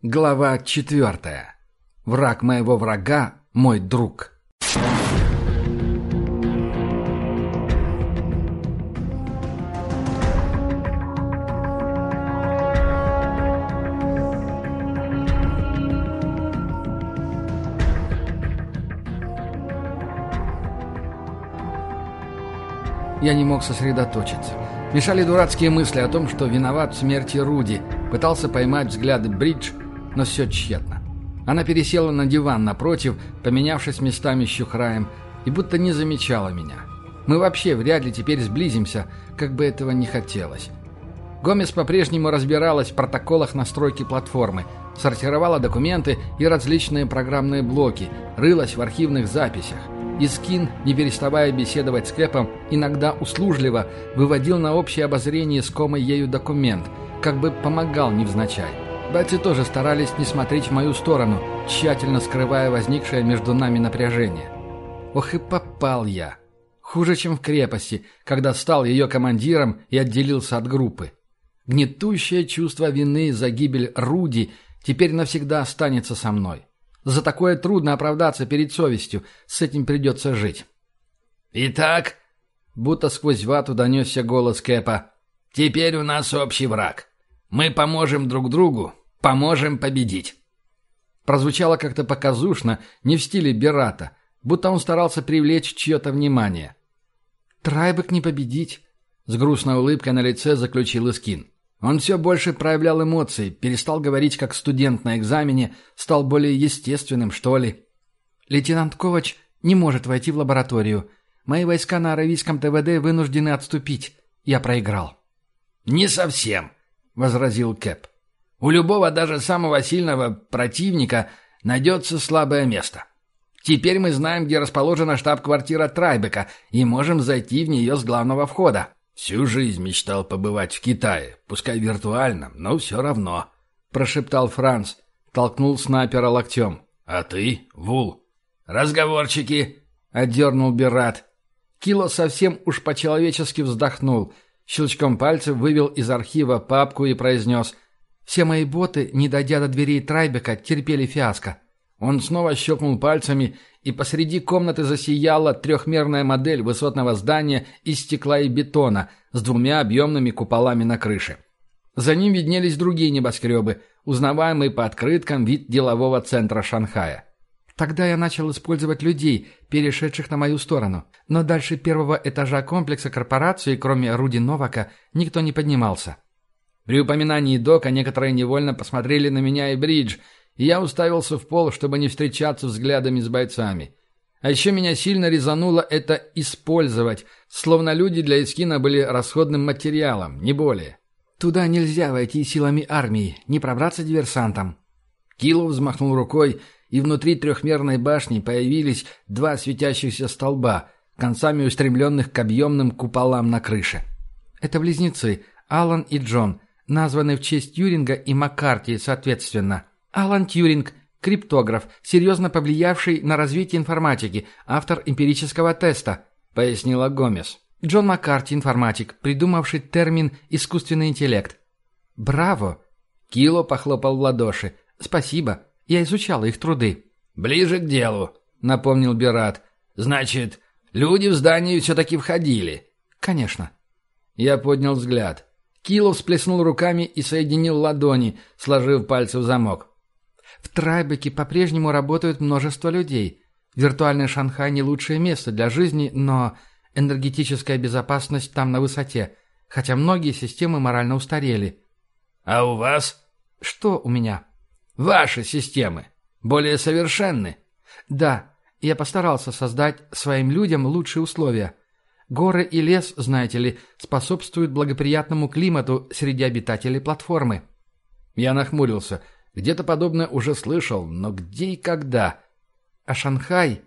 Глава четвертая. Враг моего врага – мой друг. Я не мог сосредоточиться. Мешали дурацкие мысли о том, что виноват в смерти Руди. Пытался поймать взгляды Бридж, но все тщетно. Она пересела на диван напротив, поменявшись местами с Щухраем, и будто не замечала меня. Мы вообще вряд ли теперь сблизимся, как бы этого не хотелось. Гомес по-прежнему разбиралась в протоколах настройки платформы, сортировала документы и различные программные блоки, рылась в архивных записях. Искин, не переставая беседовать с Кэпом, иногда услужливо выводил на общее обозрение искомый ею документ, как бы помогал невзначай. Братья тоже старались не смотреть в мою сторону, тщательно скрывая возникшее между нами напряжение. Ох и попал я. Хуже, чем в крепости, когда стал ее командиром и отделился от группы. Гнетущее чувство вины за гибель Руди теперь навсегда останется со мной. За такое трудно оправдаться перед совестью. С этим придется жить. «Итак», — будто сквозь вату донесся голос Кэпа, — «теперь у нас общий враг. Мы поможем друг другу, поможем победить». Прозвучало как-то показушно, не в стиле Берата, будто он старался привлечь чье-то внимание. «Трайбек не победить», — с грустной улыбкой на лице заключил Искин. Он все больше проявлял эмоции, перестал говорить как студент на экзамене, стал более естественным, что ли. «Лейтенант Ковач не может войти в лабораторию. Мои войска на Аравийском ТВД вынуждены отступить. Я проиграл». «Не совсем», — возразил Кэп. «У любого, даже самого сильного противника найдется слабое место. Теперь мы знаем, где расположена штаб-квартира Трайбека, и можем зайти в нее с главного входа. «Всю жизнь мечтал побывать в Китае, пускай виртуально, но все равно», — прошептал Франц, толкнул снайпера локтем. «А ты, Вул?» «Разговорчики», — отдернул Берат. Кило совсем уж по-человечески вздохнул, щелчком пальцев вывел из архива папку и произнес «Все мои боты, не дойдя до дверей Трайбека, терпели фиаско». Он снова щелкнул пальцами, и посреди комнаты засияла трехмерная модель высотного здания из стекла и бетона с двумя объемными куполами на крыше. За ним виднелись другие небоскребы, узнаваемый по открыткам вид делового центра Шанхая. Тогда я начал использовать людей, перешедших на мою сторону. Но дальше первого этажа комплекса корпорации, кроме Руди Новака, никто не поднимался. При упоминании Дока некоторые невольно посмотрели на меня и Бридж – и я уставился в пол, чтобы не встречаться взглядами с бойцами. А еще меня сильно резануло это «использовать», словно люди для Искина были расходным материалом, не более. «Туда нельзя войти силами армии, не пробраться диверсантам». Килов взмахнул рукой, и внутри трехмерной башни появились два светящихся столба, концами устремленных к объемным куполам на крыше. Это близнецы, Алан и Джон, названы в честь Юринга и Маккарти, соответственно. Алан Тьюринг, криптограф, серьезно повлиявший на развитие информатики, автор эмпирического теста, пояснила Гомес. Джон Маккарти, информатик, придумавший термин «искусственный интеллект». «Браво!» Кило похлопал в ладоши. «Спасибо. Я изучал их труды». «Ближе к делу», — напомнил Бират. «Значит, люди в здание все-таки входили?» «Конечно». Я поднял взгляд. Кило всплеснул руками и соединил ладони, сложив пальцы в замок. В Трайбеке по-прежнему работают множество людей. Виртуальный Шанхай не лучшее место для жизни, но энергетическая безопасность там на высоте, хотя многие системы морально устарели. А у вас? Что у меня? Ваши системы. Более совершенны. Да, я постарался создать своим людям лучшие условия. Горы и лес, знаете ли, способствуют благоприятному климату среди обитателей платформы. Я нахмурился – где-то подобное уже слышал, но где и когда? А Шанхай?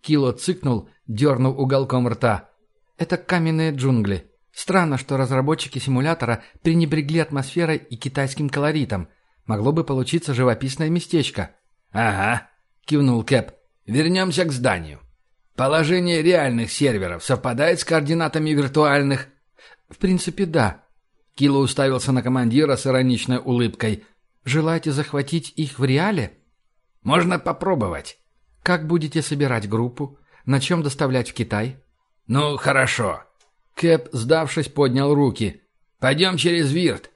Кило цыкнул, дернув уголком рта. Это каменные джунгли. Странно, что разработчики симулятора пренебрегли атмосферой и китайским колоритом. Могло бы получиться живописное местечко. «Ага», — кивнул Кэп. «Вернемся к зданию. Положение реальных серверов совпадает с координатами виртуальных?» «В принципе, да». Кило уставился на командира с ироничной улыбкой. Желаете захватить их в реале? Можно попробовать. Как будете собирать группу? На чем доставлять в Китай? Ну, хорошо. Кэп, сдавшись, поднял руки. Пойдем через Вирт.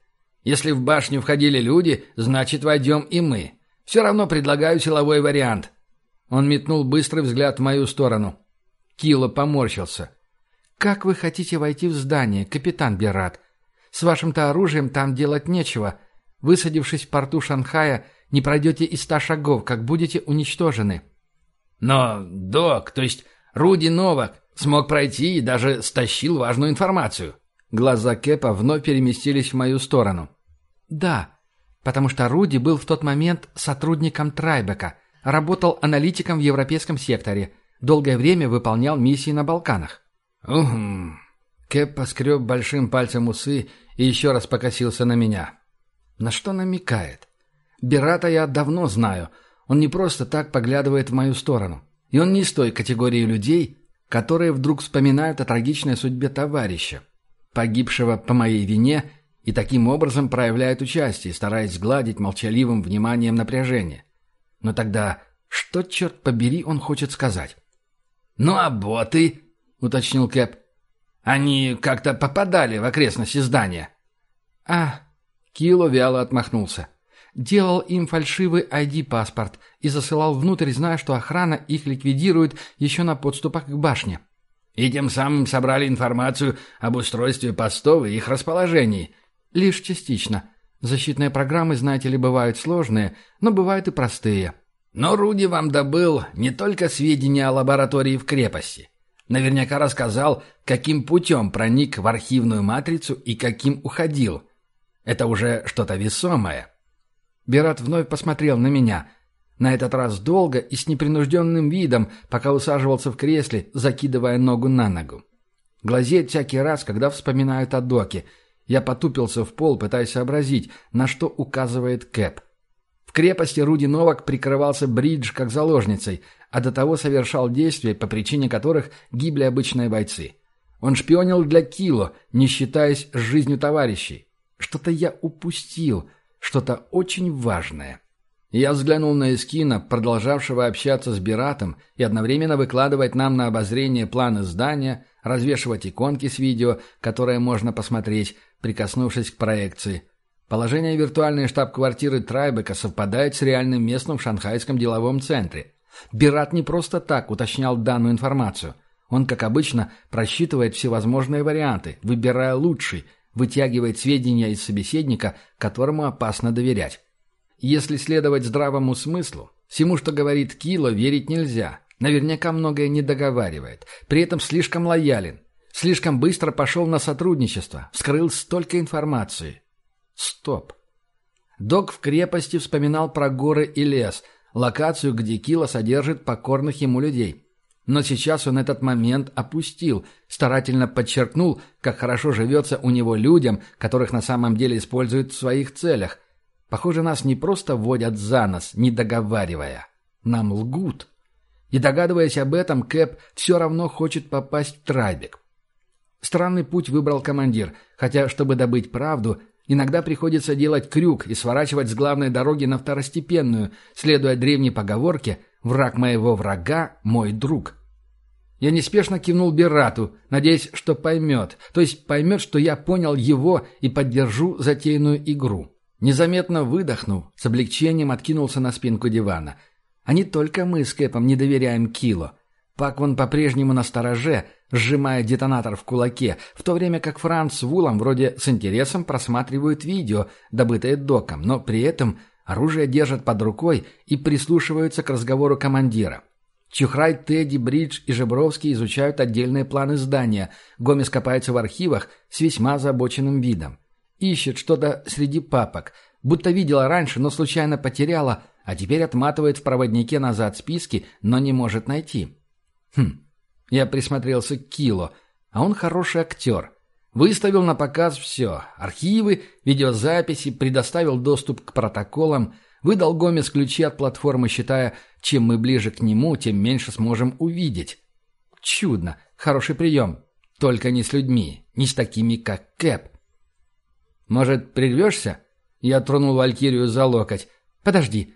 Если в башню входили люди, значит, войдем и мы. Все равно предлагаю силовой вариант. Он метнул быстрый взгляд в мою сторону. Кило поморщился. «Как вы хотите войти в здание, капитан Берат? С вашим-то оружием там делать нечего. Высадившись в порту Шанхая, не пройдете и ста шагов, как будете уничтожены». «Но, док, то есть Руди Новак смог пройти и даже стащил важную информацию». Глаза Кэпа вновь переместились в мою сторону. «Да, потому что Руди был в тот момент сотрудником Трайбека, работал аналитиком в европейском секторе, долгое время выполнял миссии на Балканах». «Угу». Кэп поскреб большим пальцем усы и еще раз покосился на меня. На что намекает? Берата я давно знаю. Он не просто так поглядывает в мою сторону. И он не из той категории людей, которые вдруг вспоминают о трагичной судьбе товарища, погибшего по моей вине, и таким образом проявляют участие, стараясь сгладить молчаливым вниманием напряжение. Но тогда что, черт побери, он хочет сказать? «Ну а боты?» — уточнил Кэп. «Они как-то попадали в окрестности здания». «А, Кило вяло отмахнулся. Делал им фальшивый ID-паспорт и засылал внутрь, зная, что охрана их ликвидирует еще на подступах к башне. И тем самым собрали информацию об устройстве постов и их расположении. Лишь частично. Защитные программы, знаете ли, бывают сложные, но бывают и простые. Но Руди вам добыл не только сведения о лаборатории в крепости. Наверняка рассказал, каким путем проник в архивную матрицу и каким уходил – это уже что-то весомое. Берат вновь посмотрел на меня. На этот раз долго и с непринужденным видом, пока усаживался в кресле, закидывая ногу на ногу. Глазеет всякий раз, когда вспоминают о доке. Я потупился в пол, пытаясь сообразить, на что указывает Кэп. В крепости Руди Новак прикрывался бридж как заложницей, а до того совершал действия, по причине которых гибли обычные бойцы. Он шпионил для Кило, не считаясь с жизнью товарищей. Что-то я упустил, что-то очень важное. Я взглянул на Эскина, продолжавшего общаться с Биратом и одновременно выкладывать нам на обозрение планы здания, развешивать иконки с видео, которые можно посмотреть, прикоснувшись к проекции. Положение виртуальной штаб-квартиры Трайбека совпадает с реальным местом в шанхайском деловом центре. Бират не просто так уточнял данную информацию. Он, как обычно, просчитывает всевозможные варианты, выбирая лучший – вытягивает сведения из собеседника, которому опасно доверять. Если следовать здравому смыслу, всему, что говорит Кило, верить нельзя. Наверняка многое не договаривает, при этом слишком лоялен, слишком быстро пошел на сотрудничество, вскрыл столько информации. Стоп. Док в крепости вспоминал про горы и лес, локацию, где Кило содержит покорных ему людей. Но сейчас он этот момент опустил, старательно подчеркнул, как хорошо живется у него людям, которых на самом деле используют в своих целях. Похоже, нас не просто вводят за нос, не договаривая. Нам лгут. И догадываясь об этом, Кэп все равно хочет попасть в Трайбек. Странный путь выбрал командир, хотя, чтобы добыть правду, иногда приходится делать крюк и сворачивать с главной дороги на второстепенную, следуя древней поговорке – Враг моего врага – мой друг. Я неспешно кивнул Берату, надеясь, что поймет, то есть поймет, что я понял его и поддержу затеянную игру. Незаметно выдохнув, с облегчением откинулся на спинку дивана. А не только мы с Кэпом не доверяем Кило. Пак вон по-прежнему на стороже, сжимая детонатор в кулаке, в то время как Франц Вулом вроде с интересом просматривают видео, добытое доком, но при этом – Оружие держат под рукой и прислушиваются к разговору командира. Чухрай, Тедди, Бридж и Жебровский изучают отдельные планы здания. Гомес копается в архивах с весьма озабоченным видом. Ищет что-то среди папок. Будто видела раньше, но случайно потеряла, а теперь отматывает в проводнике назад списки, но не может найти. Хм, я присмотрелся к Кило, а он хороший актер. Выставил на показ все – архивы, видеозаписи, предоставил доступ к протоколам, выдал Гомес ключи от платформы, считая, чем мы ближе к нему, тем меньше сможем увидеть. Чудно, хороший прием. Только не с людьми, не с такими, как Кэп. «Может, прервешься?» Я тронул Валькирию за локоть. «Подожди».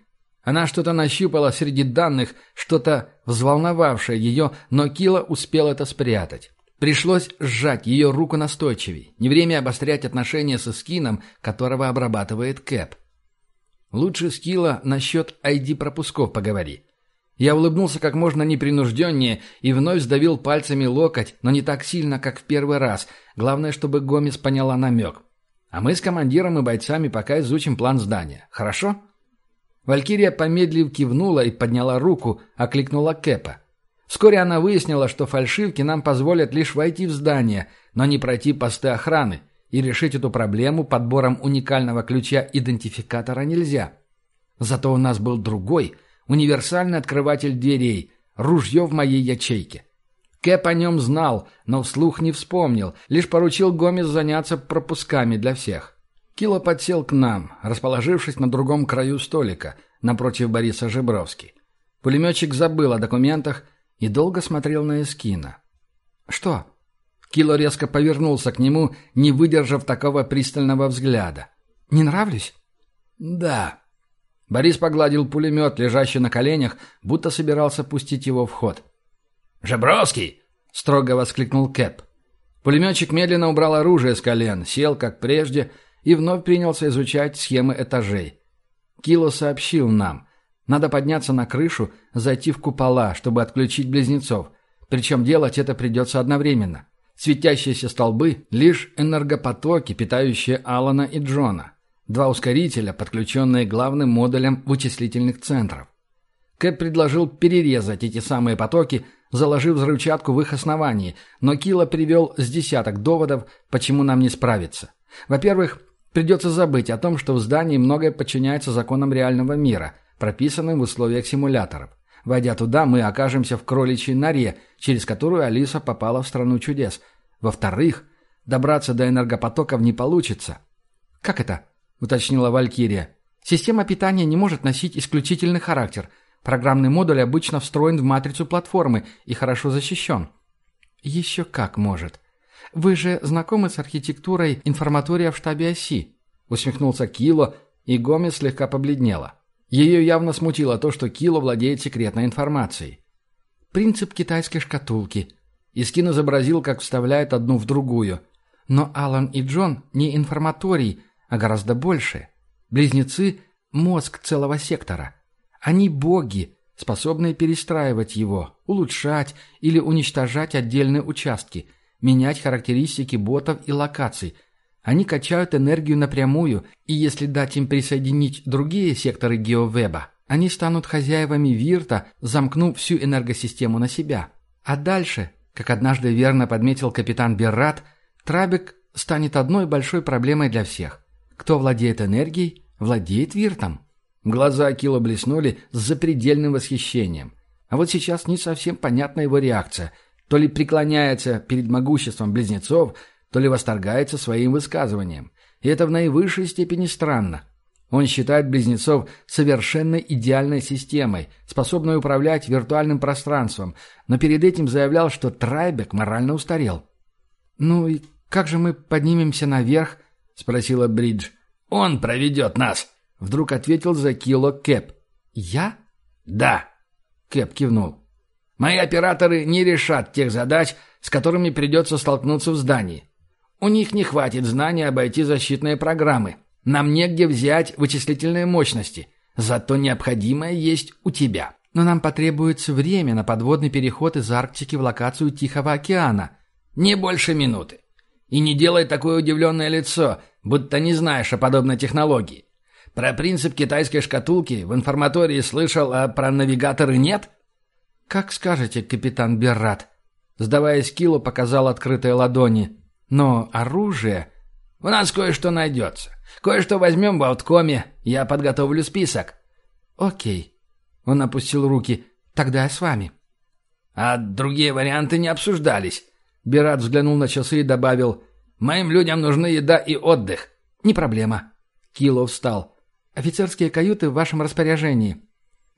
Она что-то нащупала среди данных, что-то взволновавшее ее, но Кила успел это спрятать. Пришлось сжать ее руку настойчивей. Не время обострять отношения со скином, которого обрабатывает Кэп. Лучше с Кила насчет ID-пропусков поговори. Я улыбнулся как можно непринужденнее и вновь сдавил пальцами локоть, но не так сильно, как в первый раз. Главное, чтобы Гомес поняла намек. А мы с командиром и бойцами пока изучим план здания. Хорошо? Валькирия помедлив кивнула и подняла руку, окликнула Кэпа. Вскоре она выяснила, что фальшивки нам позволят лишь войти в здание, но не пройти посты охраны, и решить эту проблему подбором уникального ключа-идентификатора нельзя. Зато у нас был другой – Универсальный открыватель дверей. Ружье в моей ячейке. Кэп о нем знал, но вслух не вспомнил, лишь поручил Гомес заняться пропусками для всех. Кило подсел к нам, расположившись на другом краю столика, напротив Бориса Жебровски. Пулеметчик забыл о документах и долго смотрел на Эскина. «Что?» Кило резко повернулся к нему, не выдержав такого пристального взгляда. «Не нравлюсь?» «Да», Борис погладил пулемет, лежащий на коленях, будто собирался пустить его в ход. «Жебровский!» — строго воскликнул Кэп. Пулеметчик медленно убрал оружие с колен, сел, как прежде, и вновь принялся изучать схемы этажей. Кило сообщил нам. Надо подняться на крышу, зайти в купола, чтобы отключить близнецов. Причем делать это придется одновременно. Светящиеся столбы — лишь энергопотоки, питающие Алана и Джона. Два ускорителя, подключенные главным модулем вычислительных центров. Кэп предложил перерезать эти самые потоки, заложив взрывчатку в их основании, но Килла привел с десяток доводов, почему нам не справиться. Во-первых, придется забыть о том, что в здании многое подчиняется законам реального мира, прописанным в условиях симуляторов. Войдя туда, мы окажемся в кроличьей норе, через которую Алиса попала в страну чудес. Во-вторых, добраться до энергопотоков не получится. Как это? — уточнила Валькирия. «Система питания не может носить исключительный характер. Программный модуль обычно встроен в матрицу платформы и хорошо защищен». «Еще как может. Вы же знакомы с архитектурой информатория в штабе оси?» — усмехнулся Кило, и Гомес слегка побледнела. Ее явно смутило то, что Кило владеет секретной информацией. «Принцип китайской шкатулки». Искин изобразил, как вставляет одну в другую. Но Алан и Джон не информаторий, а гораздо больше. Близнецы – мозг целого сектора. Они боги, способные перестраивать его, улучшать или уничтожать отдельные участки, менять характеристики ботов и локаций. Они качают энергию напрямую, и если дать им присоединить другие секторы геовеба, они станут хозяевами Вирта, замкнув всю энергосистему на себя. А дальше, как однажды верно подметил капитан Беррат, Трабек станет одной большой проблемой для всех. Кто владеет энергией, владеет виртом. Глаза Акила блеснули с запредельным восхищением. А вот сейчас не совсем понятна его реакция. То ли преклоняется перед могуществом близнецов, то ли восторгается своим высказыванием. И это в наивысшей степени странно. Он считает близнецов совершенно идеальной системой, способной управлять виртуальным пространством, но перед этим заявлял, что Трайбек морально устарел. «Ну и как же мы поднимемся наверх?» — спросила Бридж. «Он проведет нас!» — вдруг ответил за Кило Кэп. «Я?» «Да!» — Кэп кивнул. «Мои операторы не решат тех задач, с которыми придется столкнуться в здании. У них не хватит знаний обойти защитные программы. Нам негде взять вычислительные мощности. Зато необходимое есть у тебя. Но нам потребуется время на подводный переход из Арктики в локацию Тихого океана. Не больше минуты. И не делай такое удивленное лицо, будто не знаешь о подобной технологии. Про принцип китайской шкатулки в информатории слышал, а про навигаторы нет? Как скажете, капитан Беррат. Сдаваясь Килу, показал открытые ладони. Но оружие... У нас кое-что найдется. Кое-что возьмем в ауткоме. Я подготовлю список. Окей. Он опустил руки. Тогда я с вами. А другие варианты не обсуждались. Берат взглянул на часы и добавил Моим людям нужны еда и отдых. Не проблема. Кило встал. Офицерские каюты в вашем распоряжении.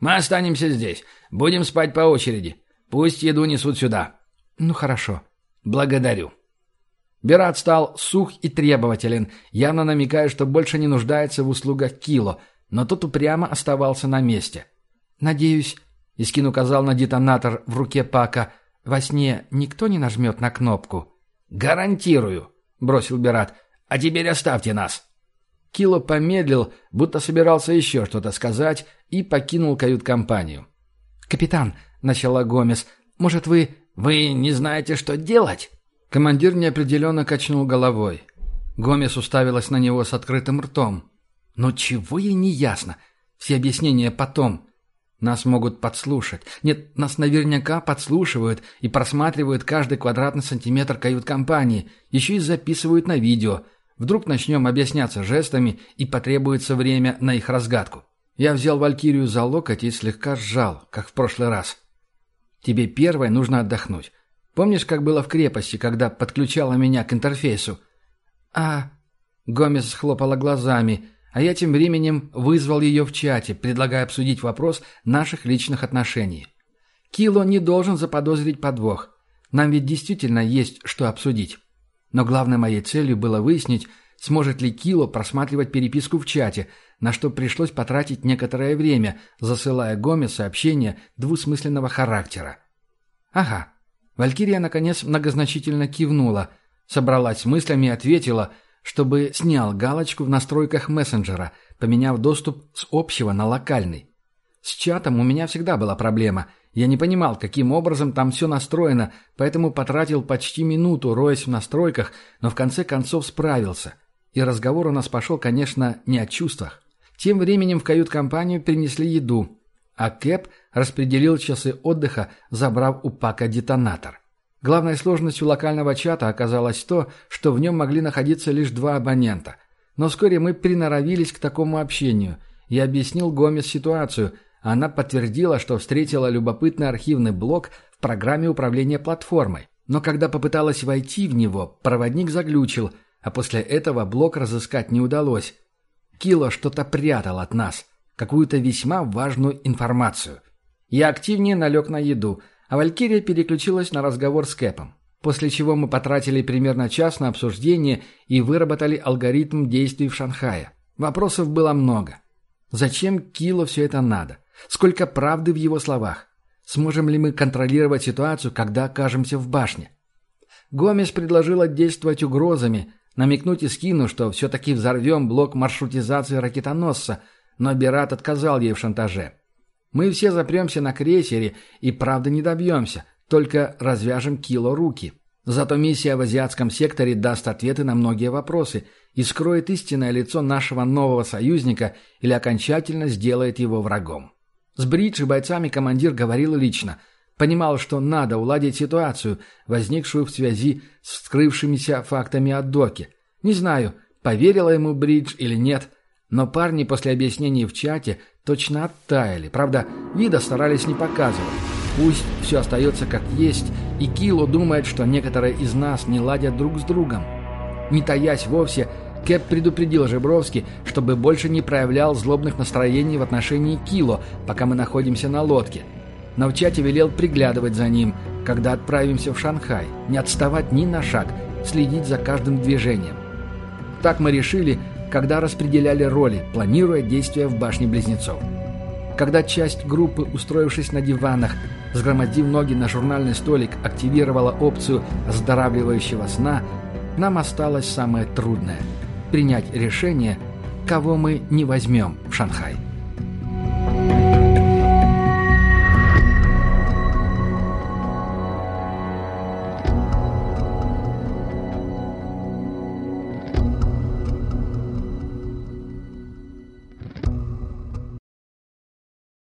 Мы останемся здесь. Будем спать по очереди. Пусть еду несут сюда. Ну хорошо. Благодарю. Берат стал сух и требователен, явно намекая, что больше не нуждается в услугах Кило, но тот упрямо оставался на месте. «Надеюсь», — Искин указал на детонатор в руке Пака, — «во сне никто не нажмет на кнопку». «Гарантирую», — бросил Берат. «А теперь оставьте нас». Кило помедлил, будто собирался еще что-то сказать, и покинул кают-компанию. «Капитан», — начала Гомес, — «может, вы...» «Вы не знаете, что делать?» Командир неопределенно качнул головой. Гомес уставилась на него с открытым ртом. «Но чего ей не ясно? Все объяснения потом. Нас могут подслушать. Нет, нас наверняка подслушивают и просматривают каждый квадратный сантиметр кают-компании. Еще и записывают на видео. Вдруг начнем объясняться жестами и потребуется время на их разгадку. Я взял Валькирию за локоть и слегка сжал, как в прошлый раз. Тебе первой нужно отдохнуть. Помнишь, как было в крепости, когда подключала меня к интерфейсу?» «А...» Гомес хлопала глазами, а я тем временем вызвал ее в чате, предлагая обсудить вопрос наших личных отношений. Кило не должен заподозрить подвох. Нам ведь действительно есть что обсудить. Но главной моей целью было выяснить, сможет ли Кило просматривать переписку в чате, на что пришлось потратить некоторое время, засылая Гоме сообщения двусмысленного характера. «Ага, Валькирия, наконец, многозначительно кивнула, собралась с мыслями и ответила, чтобы снял галочку в настройках мессенджера, поменяв доступ с общего на локальный. С чатом у меня всегда была проблема. Я не понимал, каким образом там все настроено, поэтому потратил почти минуту, роясь в настройках, но в конце концов справился. И разговор у нас пошел, конечно, не о чувствах. Тем временем в кают-компанию принесли еду, а Кэп распределил часы отдыха, забрав у Пака детонатор. Главной сложностью локального чата оказалось то, что в нем могли находиться лишь два абонента. Но вскоре мы приноровились к такому общению. Я объяснил Гомес ситуацию, она подтвердила, что встретила любопытный архивный блок в программе управления платформой. Но когда попыталась войти в него, проводник заглючил, а после этого блок разыскать не удалось. Кило что-то прятал от нас, какую-то весьма важную информацию – я активнее налег на еду, а Валькирия переключилась на разговор с Кэпом. После чего мы потратили примерно час на обсуждение и выработали алгоритм действий в Шанхае. Вопросов было много. Зачем Кило все это надо? Сколько правды в его словах? Сможем ли мы контролировать ситуацию, когда окажемся в башне? Гомес предложила действовать угрозами, намекнуть Искину, что все-таки взорвем блок маршрутизации ракетоносца, но Берат отказал ей в шантаже. Мы все запремся на крейсере и правда не добьемся, только развяжем кило руки. Зато миссия в азиатском секторе даст ответы на многие вопросы и скроет истинное лицо нашего нового союзника или окончательно сделает его врагом. С Бридж и бойцами командир говорил лично. Понимал, что надо уладить ситуацию, возникшую в связи с скрывшимися фактами от Доки. Не знаю, поверила ему Бридж или нет, но парни после объяснений в чате точно оттаяли. Правда, вида старались не показывать. Пусть все остается как есть, и Кило думает, что некоторые из нас не ладят друг с другом. Не таясь вовсе, Кэп предупредил Жебровски, чтобы больше не проявлял злобных настроений в отношении Кило, пока мы находимся на лодке. Но в чате велел приглядывать за ним, когда отправимся в Шанхай, не отставать ни на шаг, следить за каждым движением. Так мы решили, когда распределяли роли, планируя действия в башне Близнецов. Когда часть группы, устроившись на диванах, сгромоздив ноги на журнальный столик, активировала опцию оздоравливающего сна, нам осталось самое трудное – принять решение, кого мы не возьмем в Шанхай.